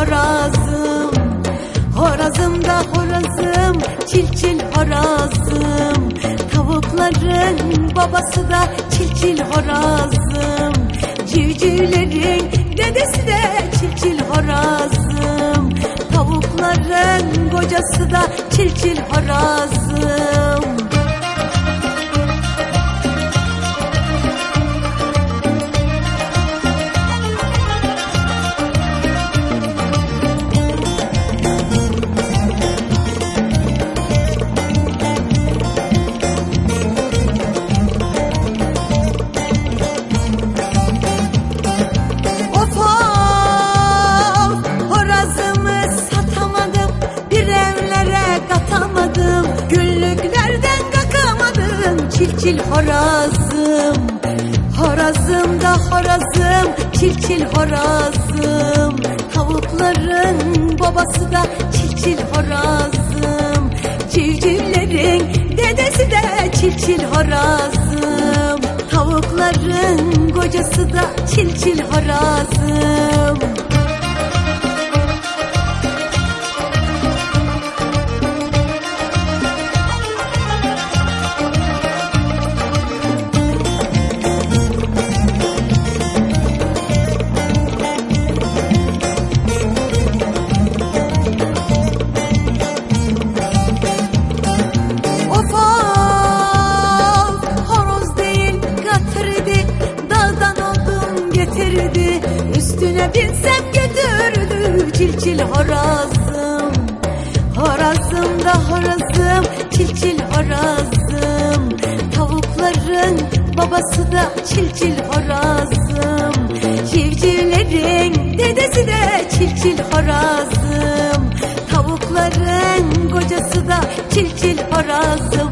horazım Horazım da horazım Çil çil horazım. Tavukların babası da çil çil horazım. Civcivlerin dedesi de çil çil horazım. Tavukların kocası da çil çil horazım. Çil horazım Horazım da horazım Çil çil horazım. Tavukların babası da Çil çil horazım Civcivlerin dedesi de Çil çil horazım. Tavukların kocası da çil çil horazım Üstüne binsem götürdü Çil çil horazım. Horazım da horazım Çil çil horazım. Tavukların babası da çil çil horazım. Civcivlerin dedesi de çil çil horazım. Tavukların kocası da çil çil horazım